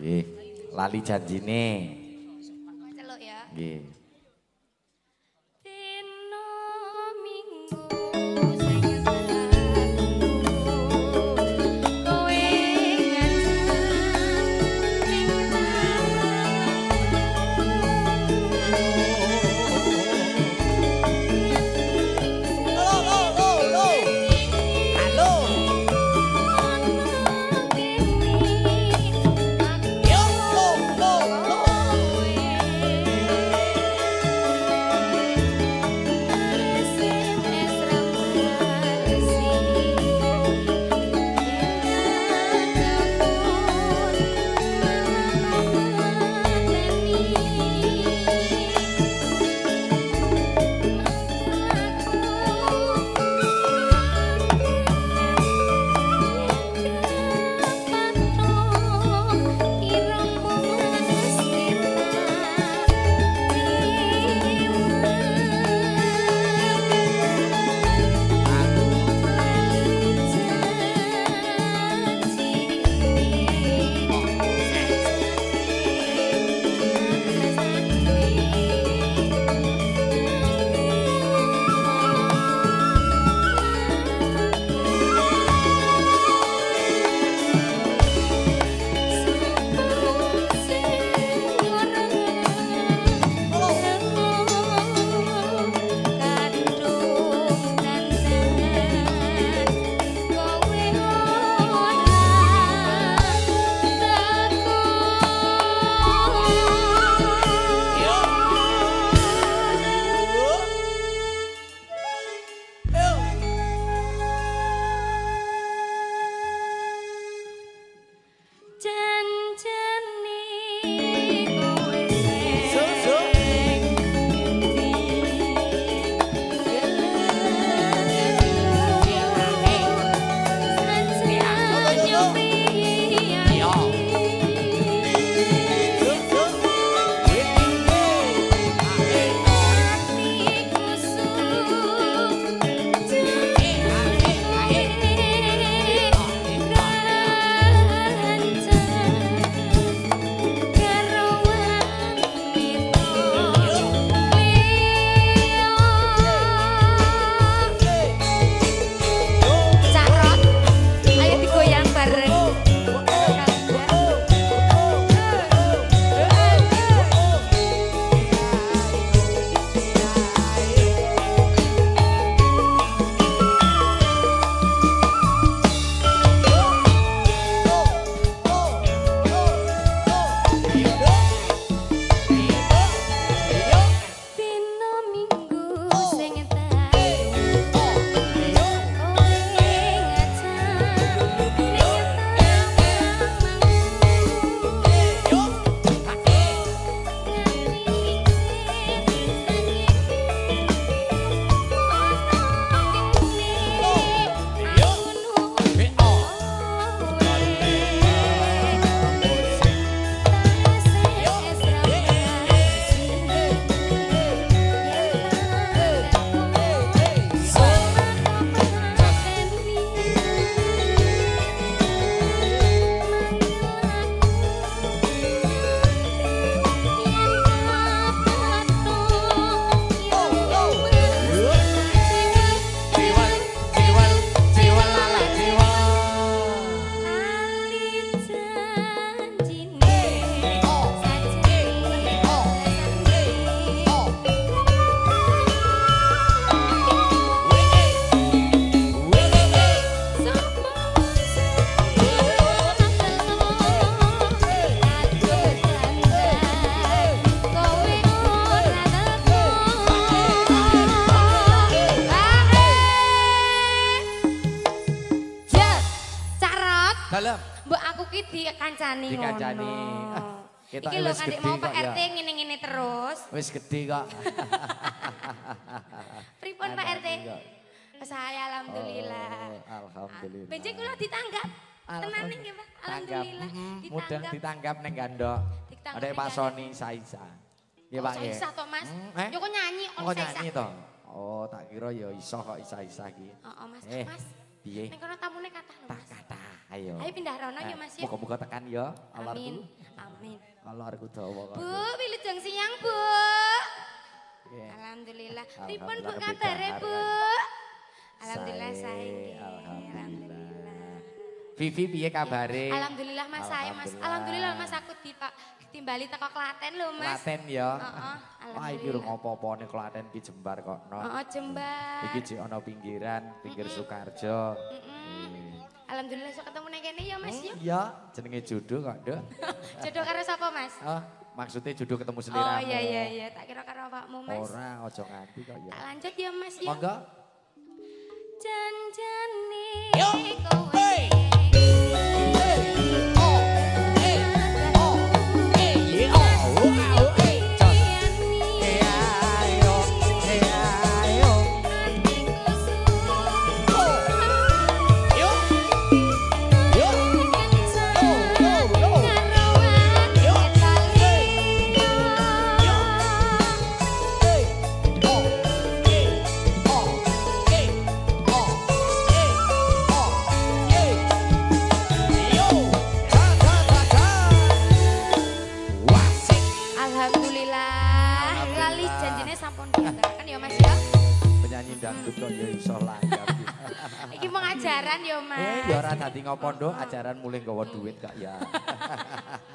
Nggih. Lali janjine. Celuk ya. Nggih. Aku ki dikancani ngono. Dikancani. Kita Iki lho wis kandik gede mau kok Pak ya. RT ngene-ngene terus. Wis gede kok. Pripun Pak RT? Saya alhamdulillah. Oh, alhamdulillah. Benjing kula ditanggap. Tenan nggih Pak. Alhamdulillah. Tanggap. Mudah ditanggap neng gandok. Ditanggap Ada ning Pak. Sony Saisa. Oh, Pak saya ya. isa toh Mas. Hmm, eh? Yo kok nyanyi Oh on saya nyanyi toh. Oh tak kira ya iso kok isa-isa ki. Oh, oh, Mas, Eh, Mas. piye? Ning kono tamune kathah lho Tak Mas. Ayo. Ayo pindah rono ya Mas ya. Muka-muka tekan ya. Amin. Alarku. Amin. Alarku dawa. Bu, wilujeng siang, Bu. Alhamdulillah. Pripun Bu kabare, Bu? Alhamdulillah nggih. Alhamdulillah. Vivi piye kabare? Alhamdulillah Mas saya Mas. Alhamdulillah Mas aku di Pak timbali teko Klaten lho Mas. Klaten ya. Heeh, Wah iki urung apa-apane Klaten ki jembar kok. No. Heeh, Jembar. Iki jek ana pinggiran, pinggir Sukarjo. Alhamdulillah iso ketemu nang kene ya Mas ya. Iya, jenenge jodoh kok, Dok. Jodoh karo sapa Mas? Oh, maksudnya jodoh ketemu Oh seliramu. iya iya iya, tak kira karo awakmu Mas. Ora, ojo nganti kok ya. Tak lanjut ya Mas ya. Monggo. Janjane Yo. kowe. Lali janjine sampun diaturaken ya Mas ya. Penyanyi dangdut kok ya iso langgam. Iki pengajaran ya Mas. Eh, ya ora dadi ngopo nduk, ajaran mulih nggawa duit kok ya.